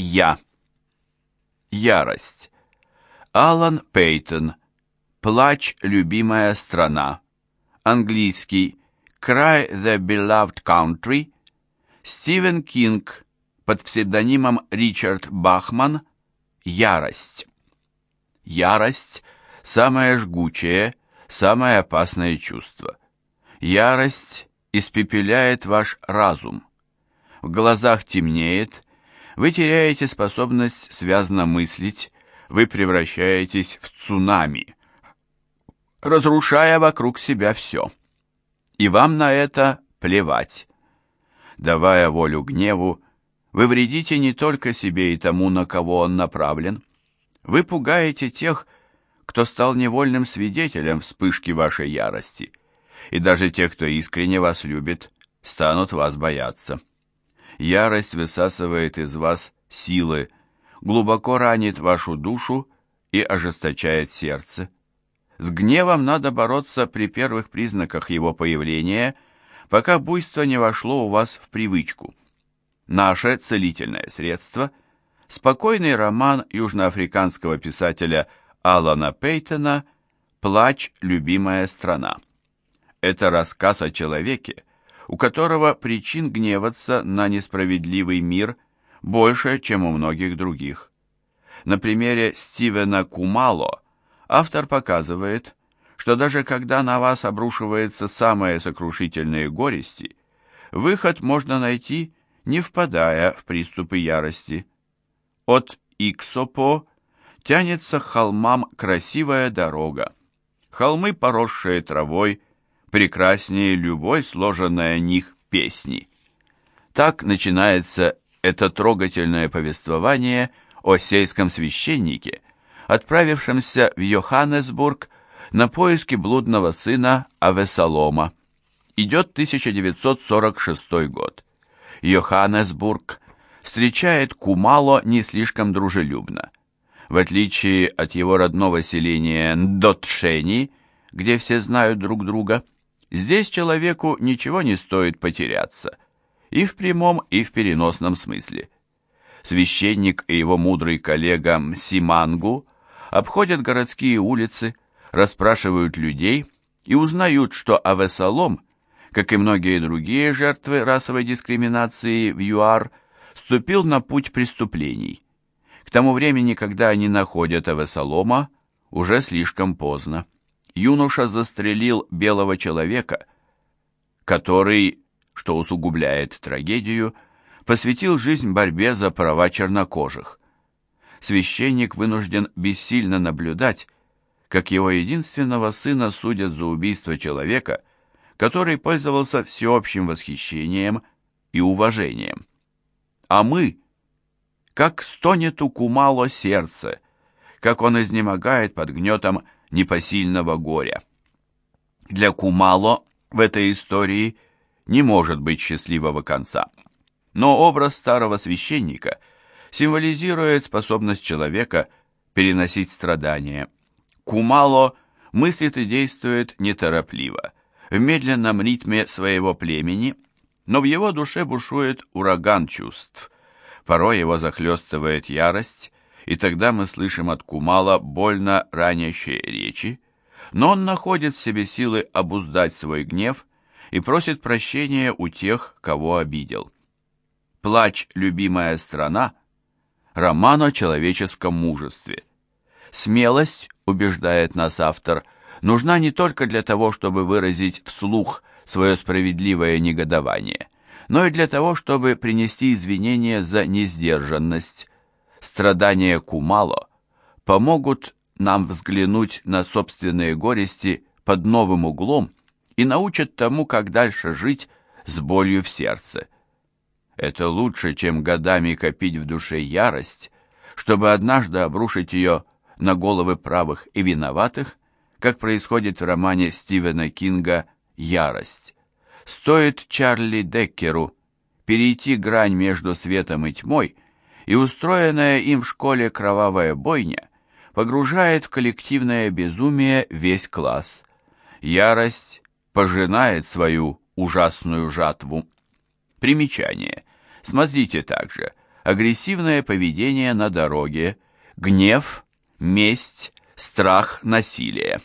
Я. Ярость. Алан Пейтон. Плач, любимая страна. Английский. Cry the Beloved Country. Стивен Кинг под псевдонимом Ричард Бахман. Ярость. Ярость – самое жгучее, самое опасное чувство. Ярость испепеляет ваш разум. В глазах темнеет, вы теряете способность связно мыслить, вы превращаетесь в цунами, разрушая вокруг себя все. И вам на это плевать. Давая волю гневу, вы вредите не только себе и тому, на кого он направлен. Вы пугаете тех, кто стал невольным свидетелем вспышки вашей ярости. И даже те, кто искренне вас любит, станут вас бояться. Ярость высасывает из вас силы, глубоко ранит вашу душу и ожесточает сердце. С гневом надо бороться при первых признаках его появления, пока буйство не вошло у вас в привычку. Наше целительное средство – спокойный роман южноафриканского писателя Алана Пейтона «Плач, любимая страна». Это рассказ о человеке, у которого причин гневаться на несправедливый мир больше, чем у многих других. На примере Стивена Кумало автор показывает, что даже когда на вас обрушиваются самые сокрушительные горести, выход можно найти, не впадая в приступы ярости. От Иксопо тянется к холмам красивая дорога. Холмы, поросшие травой, прекраснее любой сложенной о них песни. Так начинается это трогательное повествование о сельском священнике, отправившемся в Йоханнесбург на поиски блудного сына Авесалома. Идет 1946 год. Йоханнесбург встречает Кумало не слишком дружелюбно. В отличие от его родного селения Дотшени, где все знают друг друга, Здесь человеку ничего не стоит потеряться, и в прямом, и в переносном смысле. Священник и его мудрый коллега Симангу обходят городские улицы, расспрашивают людей и узнают, что Авесолом, как и многие другие жертвы расовой дискриминации в ЮАР, ступил на путь преступлений. К тому времени, когда они находят Авесолома, уже слишком поздно юноша застрелил белого человека, который, что усугубляет трагедию, посвятил жизнь борьбе за права чернокожих. Священник вынужден бессильно наблюдать, как его единственного сына судят за убийство человека, который пользовался всеобщим восхищением и уважением. А мы, как стонет у Кумало сердце, как он изнемогает под гнетом непосильного горя. Для Кумало в этой истории не может быть счастливого конца. Но образ старого священника символизирует способность человека переносить страдания. Кумало мыслит и действует неторопливо, в медленном ритме своего племени, но в его душе бушует ураган чувств. Порой его захлестывает ярость, и тогда мы слышим от Кумала больно ранящие речи, но он находит в себе силы обуздать свой гнев и просит прощения у тех, кого обидел. «Плач, любимая страна» — роман о человеческом мужестве. Смелость, убеждает нас автор, нужна не только для того, чтобы выразить вслух свое справедливое негодование, но и для того, чтобы принести извинения за несдержанность, страдания Кумало помогут нам взглянуть на собственные горести под новым углом и научат тому, как дальше жить с болью в сердце. Это лучше, чем годами копить в душе ярость, чтобы однажды обрушить ее на головы правых и виноватых, как происходит в романе Стивена Кинга «Ярость». Стоит Чарли Деккеру перейти грань между светом и тьмой – и устроенная им в школе кровавая бойня погружает в коллективное безумие весь класс. Ярость пожинает свою ужасную жатву. Примечание. Смотрите также агрессивное поведение на дороге, гнев, месть, страх, насилие.